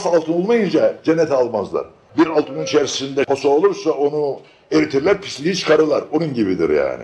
saf altın olmayınca cennete almazlar. Bir altının içerisinde posa olursa onu eritirler, pisliği çıkarırlar. Onun gibidir yani.